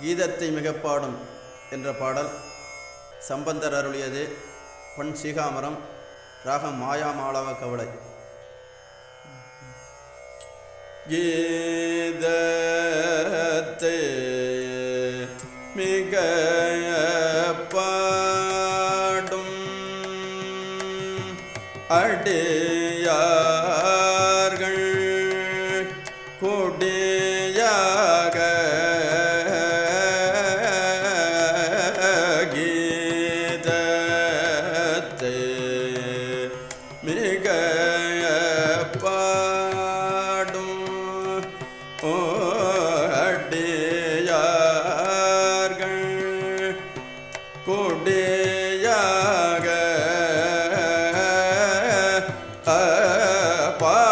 கீதத்தை மிகப்பாடும் என்ற பாடல் சம்பந்தர் அருளியது பண் சீகாமரம் ராகம் மாயாமாளவ கவலை. கீதத்தை மிக பாடும் அடியார்கள் கொடியாக பா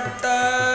porta.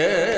Yeah.